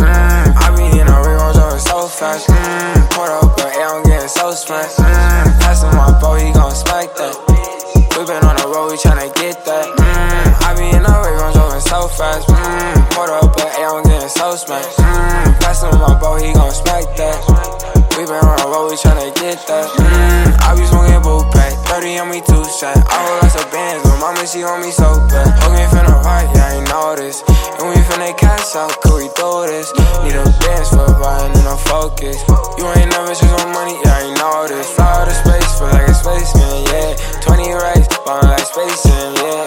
Mm, I be in a ring, I'm so fast. Mm, put up, but yeah, I'm getting so smashed. Mm, passing my bow, he gon' smack that. We been on the road, we tryna get that. Mm, I be in a ring, I'm so fast. Mm, put up, but yeah, I'm getting so smashed. Mm, passing my bow, he gon' smack that. We been on the road, we tryna get that. Mm, I be smoking boot pack, 30 on me two shot. I hold lots of bands, but mama, she on me so bad. Okay, finna rock, yeah, I ain't know this. And we finna cash out, could we throw this? Need a dance for riding and no focus. You ain't never just on money, yeah, I ain't this. Fly out of space, feel like a spaceman, yeah. 20 racks, ballin' like space yeah.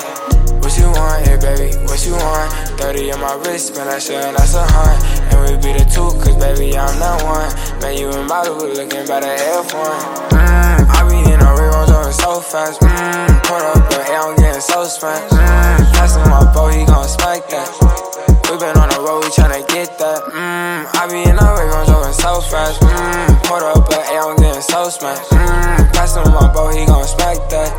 What you want, yeah, baby? What you want? 30 on my wrist, man, I should, that's a hunt. And we be the two, cause baby, I'm not one. Man, you and Malibu looking by the F1. Fast. Mmm, put up a L, I'm getting so smashed. Mmm, passing my bow, he gon' smack that. We been on the road, we tryna get that. Mmm, I be in a real going so fast. Mmm, put up a L, I'm getting so smashed. Mmm, passing my bow, he gon' smack that.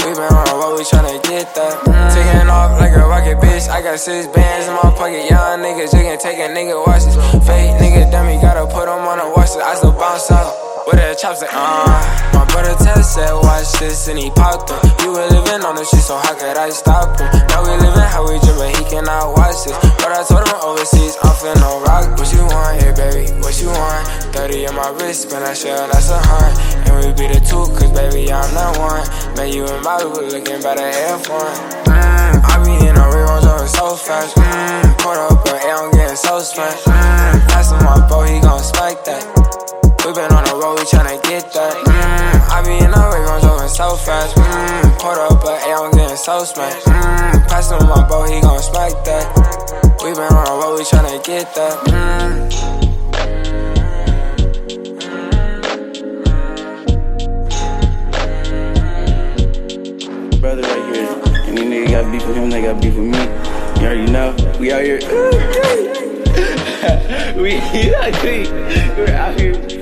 We been on the road, we tryna get that. Mm. Taking mm, mm, mm, off like a rocket, bitch. I got six bands in my pocket. Young niggas, you can take a nigga watches. Fake nigga, dummy, gotta put them on the watch. I still bounce out with a chopstick. Uh, my brother Tess said, watch this, and he popped up. You were living on the street, so how could I stop him? Now we living how we dream, but he cannot watch this. But I told him overseas, I'm finna rock. What you want here, baby? What you want? 30 on my wrist, man, I sure that's a hunt. And we be the two, cause baby, I'm not one. Man, you and Malibu looking by the F1. Mmm, I be in a real so fast. Mmm, put up a L, I'm getting so smashed. Mmm, passing my bow, he gon' spike that. We been on the road, we tryna get that. Mmm, I be in the ring, I'm going so fast. Mmm, put up a L, I'm getting so smashed. Mmm, passing my bow, he gon' smack that. We been on the road, we tryna get that. Mmm. brother right here. Any nigga got beef with him, they got beef with me. You already know. We out here. we, out here. We're out here.